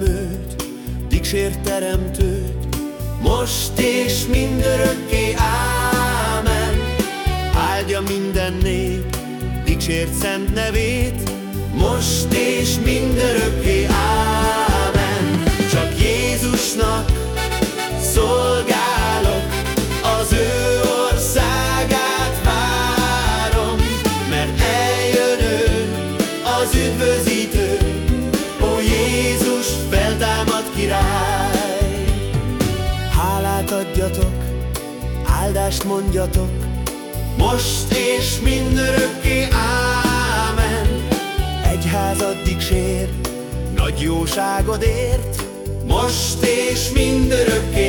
őt, dicsért teremtőt, most és mindörökké, ámen. Áldja minden nép, dicsért szent nevét, most és mindörökké, ámen. Csak Jézusnak feltámad király. Hálát adjatok, áldást mondjatok, most és mindörökké, ámen. Egyházad dicsér, nagy jóságodért, most és mindörökké,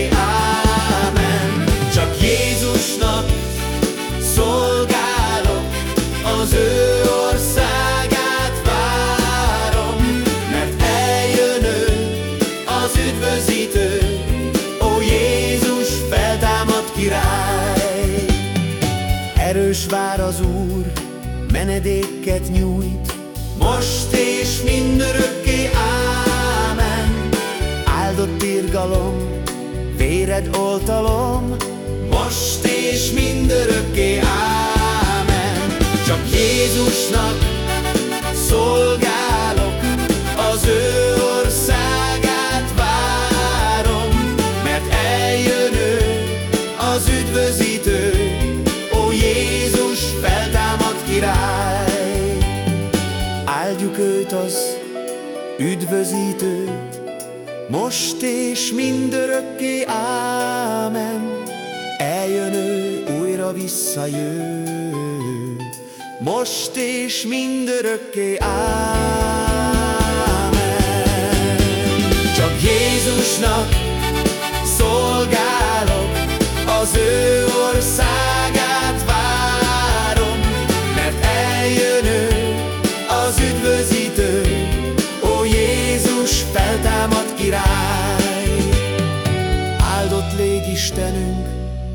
Erős vár az Úr, menedéket nyújt, most és mindörökké, ámen. Áldott irgalom, véred oltalom, most és mindörökké, ámen. Csak Jézusnak üdvözítőt, most és mindörökké, ámen. Eljön ő, újra visszajön, most és mindörökké, ámen. Csak Jézusnak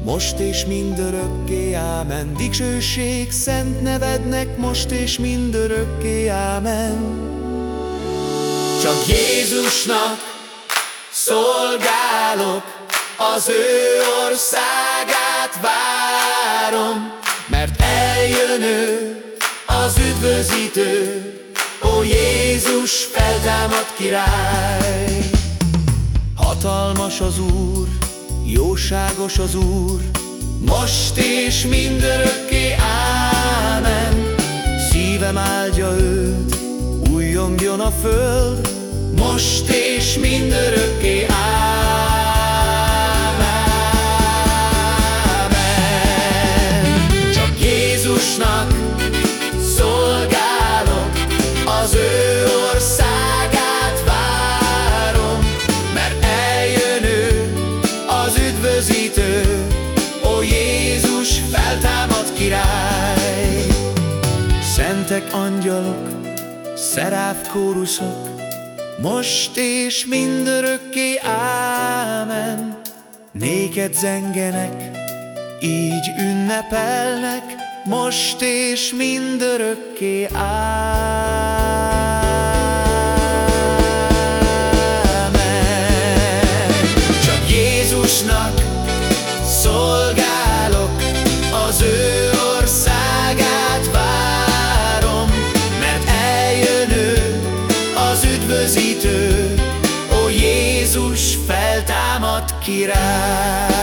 most és mindörökké, ámen. Dicsőség szent nevednek, most és mindörökké, ámen. Csak Jézusnak szolgálok, az ő országát várom, mert eljön ő, az üdvözítő, ó Jézus feltámad király. Hatalmas az Úr, jóságos az Úr, most és mindörökké, ámen. Szívem áldja őt, újjongjon a föld, most és mindörökké, ámen. Üdvözítő, ó Jézus feltámad király. Szentek angyalok, szeráf kóruszok, most és mindörökké, ámen. Néked zengenek, így ünnepelnek, most és mindörökké, ámen. Üdvözítő,